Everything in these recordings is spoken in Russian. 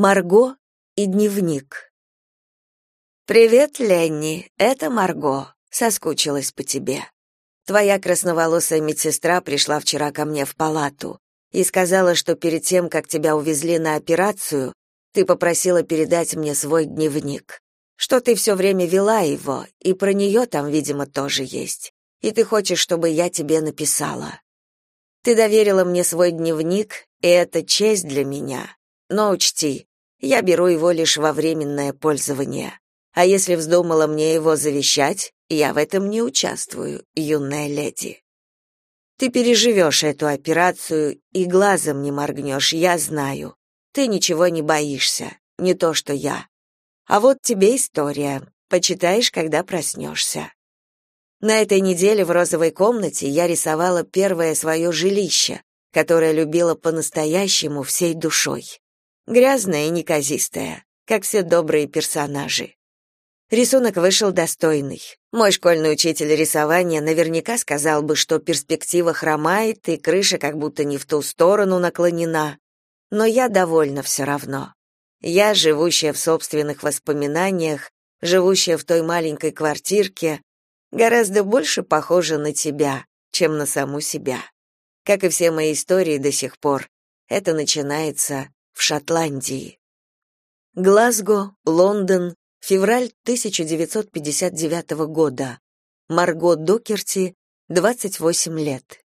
Марго и дневник. Привет, Ленни. Это Марго. Соскучилась по тебе. Твоя красноволосая медсестра пришла вчера ко мне в палату и сказала, что перед тем, как тебя увезли на операцию, ты попросила передать мне свой дневник. Что ты все время вела его, и про нее там, видимо, тоже есть. И ты хочешь, чтобы я тебе написала. Ты доверила мне свой дневник, и это честь для меня. Но учти, я беру его лишь во временное пользование. А если вздумала мне его завещать, я в этом не участвую, юная леди. Ты переживешь эту операцию и глазом не моргнешь, я знаю. Ты ничего не боишься, не то что я. А вот тебе история. Почитаешь, когда проснешься. На этой неделе в розовой комнате я рисовала первое свое жилище, которое любила по-настоящему всей душой грязная и неказистая, как все добрые персонажи. Рисунок вышел достойный. Мой школьный учитель рисования наверняка сказал бы, что перспектива хромает и крыша как будто не в ту сторону наклонена. Но я довольна все равно. Я, живущая в собственных воспоминаниях, живущая в той маленькой квартирке, гораздо больше похожа на тебя, чем на саму себя. Как и все мои истории до сих пор, это начинается в Шотландии. Глазго, Лондон, февраль 1959 года. Марго Докерти, 28 лет.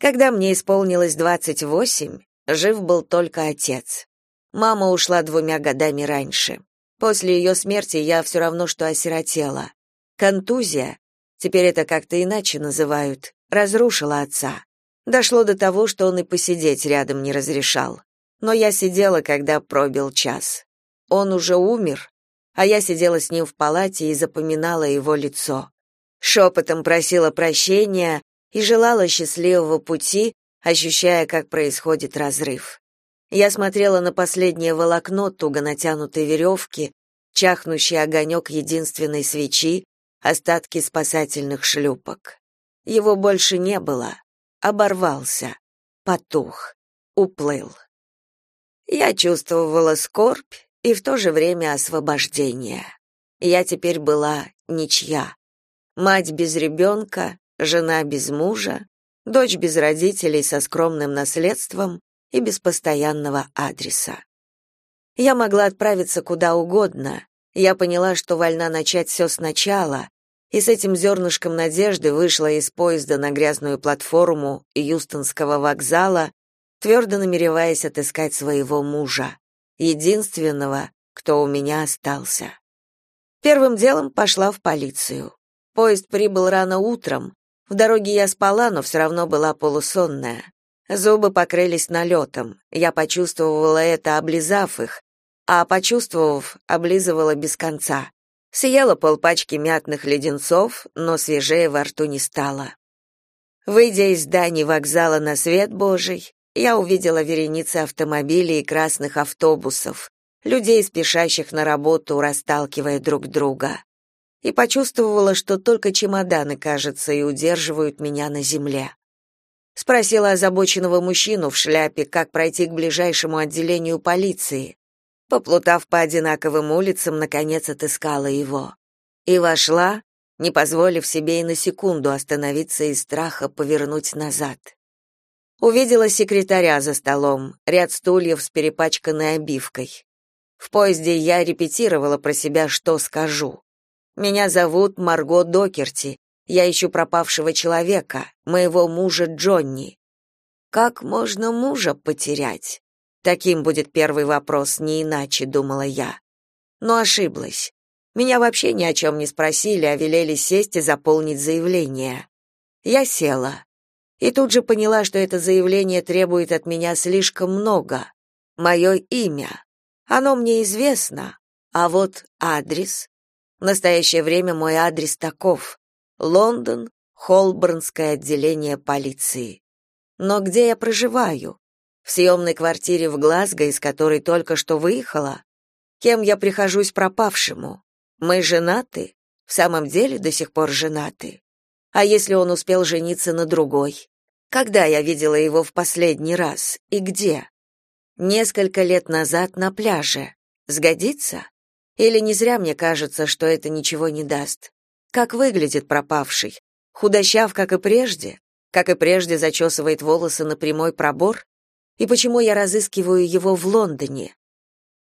Когда мне исполнилось 28, жив был только отец. Мама ушла двумя годами раньше. После ее смерти я все равно что осиротела. Контузия, теперь это как-то иначе называют, разрушила отца. Дошло до того, что он и посидеть рядом не разрешал. Но я сидела, когда пробил час. Он уже умер, а я сидела с ним в палате и запоминала его лицо. Шепотом просила прощения и желала счастливого пути, ощущая, как происходит разрыв. Я смотрела на последнее волокно туго натянутой веревки, чахнущий огонек единственной свечи, остатки спасательных шлюпок. Его больше не было оборвался, потух, уплыл. Я чувствовала скорбь и в то же время освобождение. Я теперь была ничья. Мать без ребенка, жена без мужа, дочь без родителей со скромным наследством и без постоянного адреса. Я могла отправиться куда угодно. Я поняла, что вольна начать все сначала, и с этим зернышком надежды вышла из поезда на грязную платформу Юстонского вокзала, твердо намереваясь отыскать своего мужа, единственного, кто у меня остался. Первым делом пошла в полицию. Поезд прибыл рано утром. В дороге я спала, но все равно была полусонная. Зубы покрылись налетом. Я почувствовала это, облизав их, а почувствовав, облизывала без конца. Съела полпачки мятных леденцов, но свежее во рту не стало. Выйдя из здания вокзала на свет Божий, я увидела вереницы автомобилей и красных автобусов, людей, спешащих на работу, расталкивая друг друга. И почувствовала, что только чемоданы, кажется, и удерживают меня на земле. Спросила озабоченного мужчину в шляпе, как пройти к ближайшему отделению полиции. Поплутав по одинаковым улицам, наконец отыскала его. И вошла, не позволив себе и на секунду остановиться из страха повернуть назад. Увидела секретаря за столом, ряд стульев с перепачканной обивкой. В поезде я репетировала про себя, что скажу. Меня зовут Марго Докерти. Я ищу пропавшего человека, моего мужа Джонни. Как можно мужа потерять? Таким будет первый вопрос, не иначе, думала я. Но ошиблась. Меня вообще ни о чем не спросили, а велели сесть и заполнить заявление. Я села. И тут же поняла, что это заявление требует от меня слишком много. Мое имя. Оно мне известно. А вот адрес. В настоящее время мой адрес таков. Лондон, Холборнское отделение полиции. Но где я проживаю? В съемной квартире в Глазго, из которой только что выехала? Кем я прихожусь пропавшему? Мы женаты? В самом деле до сих пор женаты? А если он успел жениться на другой? Когда я видела его в последний раз и где? Несколько лет назад на пляже. Сгодится? Или не зря мне кажется, что это ничего не даст? Как выглядит пропавший? Худощав, как и прежде? Как и прежде зачесывает волосы на прямой пробор? И почему я разыскиваю его в Лондоне?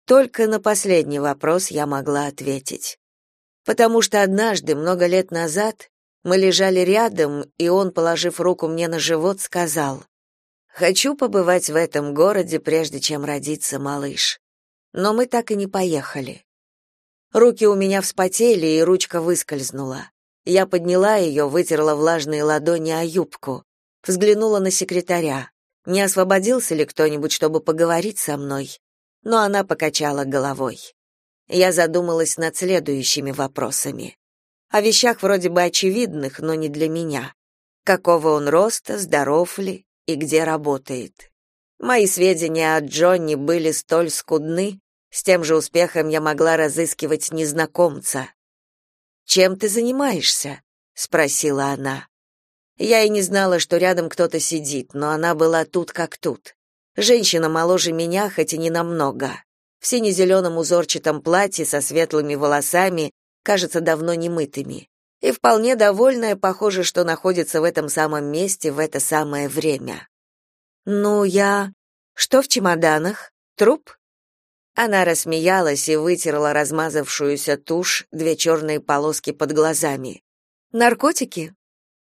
Только на последний вопрос я могла ответить. Потому что однажды, много лет назад, мы лежали рядом, и он, положив руку мне на живот, сказал, «Хочу побывать в этом городе, прежде чем родится малыш». Но мы так и не поехали. Руки у меня вспотели, и ручка выскользнула. Я подняла ее, вытерла влажные ладони о юбку, взглянула на секретаря. Не освободился ли кто-нибудь, чтобы поговорить со мной? но она покачала головой. Я задумалась над следующими вопросами. О вещах вроде бы очевидных, но не для меня. Какого он роста, здоров ли и где работает. Мои сведения о Джонни были столь скудны, с тем же успехом я могла разыскивать незнакомца. «Чем ты занимаешься?» — спросила она. Я и не знала, что рядом кто-то сидит, но она была тут как тут. Женщина моложе меня, хоть и не намного. В сине-зеленом узорчатом платье со светлыми волосами, кажется, давно не мытыми. И вполне довольная, похоже, что находится в этом самом месте в это самое время. «Ну, я... Что в чемоданах? Труп?» Она рассмеялась и вытерла размазавшуюся тушь, две черные полоски под глазами. «Наркотики?»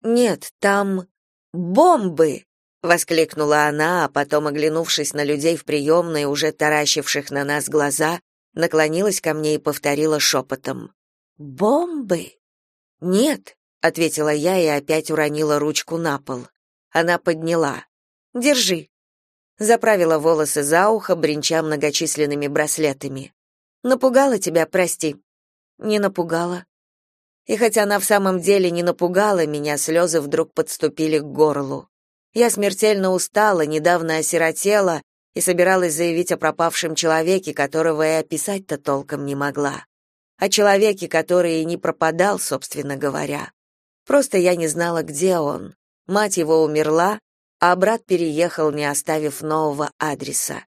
«Нет, там... бомбы!» воскликнула она, а потом, оглянувшись на людей в приемной, уже таращивших на нас глаза, наклонилась ко мне и повторила шепотом. «Бомбы?» «Нет», — ответила я и опять уронила ручку на пол. Она подняла. «Держи». Заправила волосы за ухо, бренча многочисленными браслетами. «Напугала тебя, прости». «Не напугала». И хотя она в самом деле не напугала меня, слезы вдруг подступили к горлу. Я смертельно устала, недавно осиротела и собиралась заявить о пропавшем человеке, которого и описать-то толком не могла. О человеке, который и не пропадал, собственно говоря. Просто я не знала, где он. Мать его умерла, а брат переехал, не оставив нового адреса.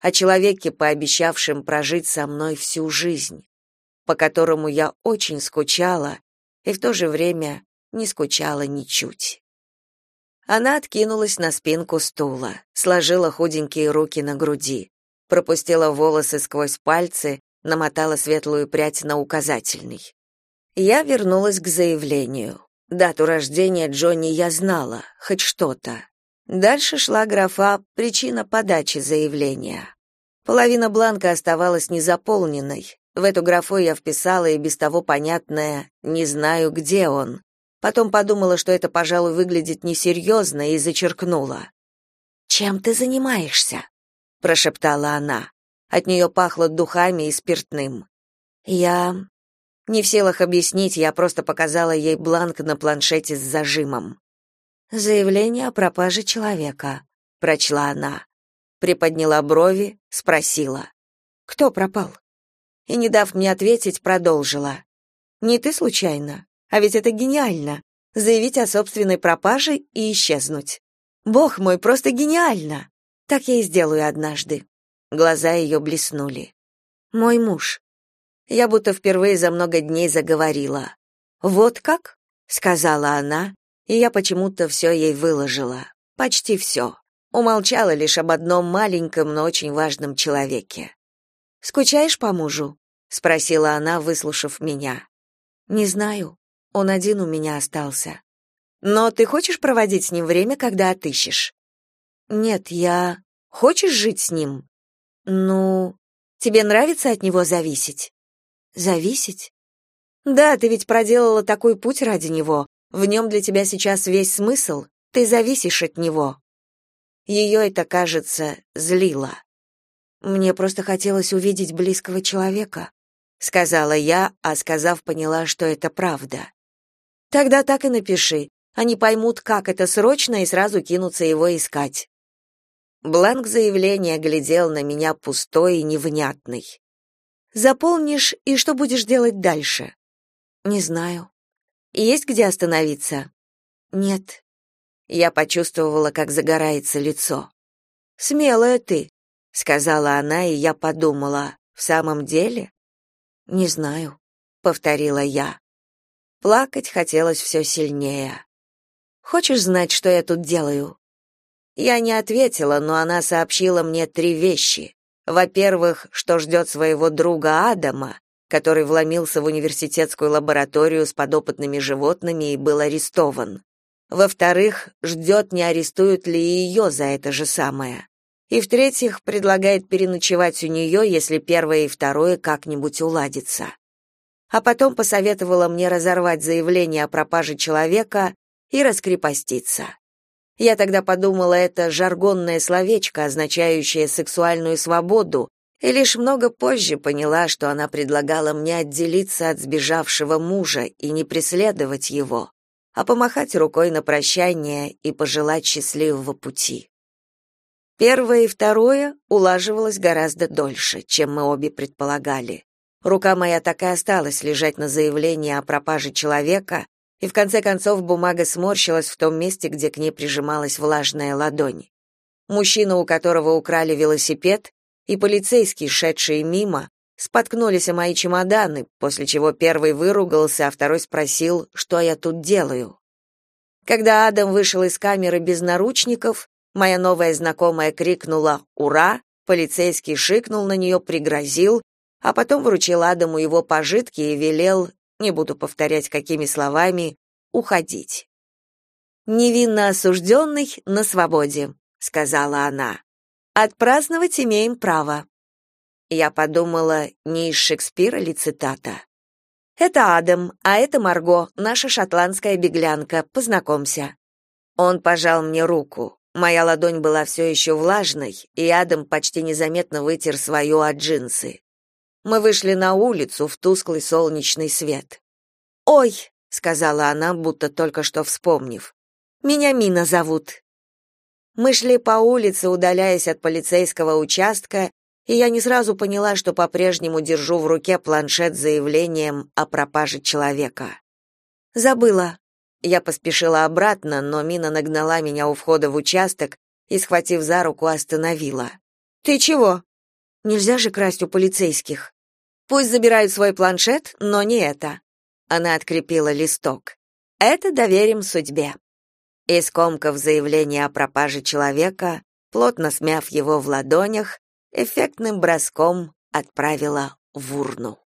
О человеке, пообещавшем прожить со мной всю жизнь, по которому я очень скучала и в то же время не скучала ничуть. Она откинулась на спинку стула, сложила худенькие руки на груди, пропустила волосы сквозь пальцы, намотала светлую прядь на указательный. Я вернулась к заявлению. Дату рождения Джонни я знала, хоть что-то. Дальше шла графа «Причина подачи заявления». Половина бланка оставалась незаполненной. В эту графу я вписала и без того понятное «не знаю, где он», Потом подумала, что это, пожалуй, выглядит несерьезно, и зачеркнула. «Чем ты занимаешься?» — прошептала она. От нее пахло духами и спиртным. «Я...» Не в силах объяснить, я просто показала ей бланк на планшете с зажимом. «Заявление о пропаже человека», — прочла она. Приподняла брови, спросила. «Кто пропал?» И, не дав мне ответить, продолжила. «Не ты случайно? А ведь это гениально заявить о собственной пропаже и исчезнуть. Бог мой, просто гениально. Так я и сделаю однажды. Глаза ее блеснули. Мой муж. Я будто впервые за много дней заговорила. Вот как? сказала она, и я почему-то все ей выложила. Почти все. Умолчала лишь об одном маленьком, но очень важном человеке. Скучаешь по мужу? спросила она, выслушав меня. Не знаю, он один у меня остался. Но ты хочешь проводить с ним время, когда отыщешь? Нет, я... Хочешь жить с ним? Ну, тебе нравится от него зависеть? Зависеть? Да, ты ведь проделала такой путь ради него. В нем для тебя сейчас весь смысл. Ты зависишь от него. Ее это, кажется, злило. Мне просто хотелось увидеть близкого человека, сказала я, а сказав, поняла, что это правда. Тогда так и напиши. Они поймут, как это срочно, и сразу кинутся его искать. Бланк заявления глядел на меня пустой и невнятный. Заполнишь, и что будешь делать дальше? Не знаю. Есть где остановиться? Нет. Я почувствовала, как загорается лицо. Смелая ты, сказала она, и я подумала: в самом деле? Не знаю, повторила я. Плакать хотелось все сильнее. Хочешь знать, что я тут делаю? Я не ответила, но она сообщила мне три вещи. Во-первых, что ждет своего друга Адама, который вломился в университетскую лабораторию с подопытными животными и был арестован. Во-вторых, ждет, не арестуют ли ее за это же самое. И в-третьих, предлагает переночевать у нее, если первое и второе как-нибудь уладится. А потом посоветовала мне разорвать заявление о пропаже человека и раскрепоститься. Я тогда подумала, это жаргонное словечко, означающее сексуальную свободу, и лишь много позже поняла, что она предлагала мне отделиться от сбежавшего мужа и не преследовать его, а помахать рукой на прощание и пожелать счастливого пути. Первое и второе улаживалось гораздо дольше, чем мы обе предполагали. Рука моя так и осталась лежать на заявлении о пропаже человека, и в конце концов бумага сморщилась в том месте, где к ней прижималась влажная ладонь. Мужчина, у которого украли велосипед, и полицейский, шедший мимо, споткнулись о мои чемоданы, после чего первый выругался, а второй спросил, что я тут делаю. Когда Адам вышел из камеры без наручников, моя новая знакомая крикнула «Ура!», полицейский шикнул на нее, пригрозил, а потом вручил Адаму его пожитки и велел, не буду повторять какими словами, уходить. «Невинно осужденный на свободе», — сказала она. Отпраздновать имеем право. Я подумала, не из Шекспира ли цитата. Это Адам, а это Марго, наша шотландская беглянка. Познакомься. Он пожал мне руку. Моя ладонь была все еще влажной, и Адам почти незаметно вытер свою от джинсы. Мы вышли на улицу в тусклый солнечный свет. «Ой», — сказала она, будто только что вспомнив, — «меня Мина зовут». Мы шли по улице, удаляясь от полицейского участка, и я не сразу поняла, что по-прежнему держу в руке планшет с заявлением о пропаже человека. Забыла. Я поспешила обратно, но Мина нагнала меня у входа в участок и, схватив за руку, остановила. «Ты чего?» «Нельзя же красть у полицейских». «Пусть забирают свой планшет, но не это». Она открепила листок. «Это доверим судьбе». И скомкав заявление о пропаже человека, плотно смяв его в ладонях, эффектным броском отправила в урну.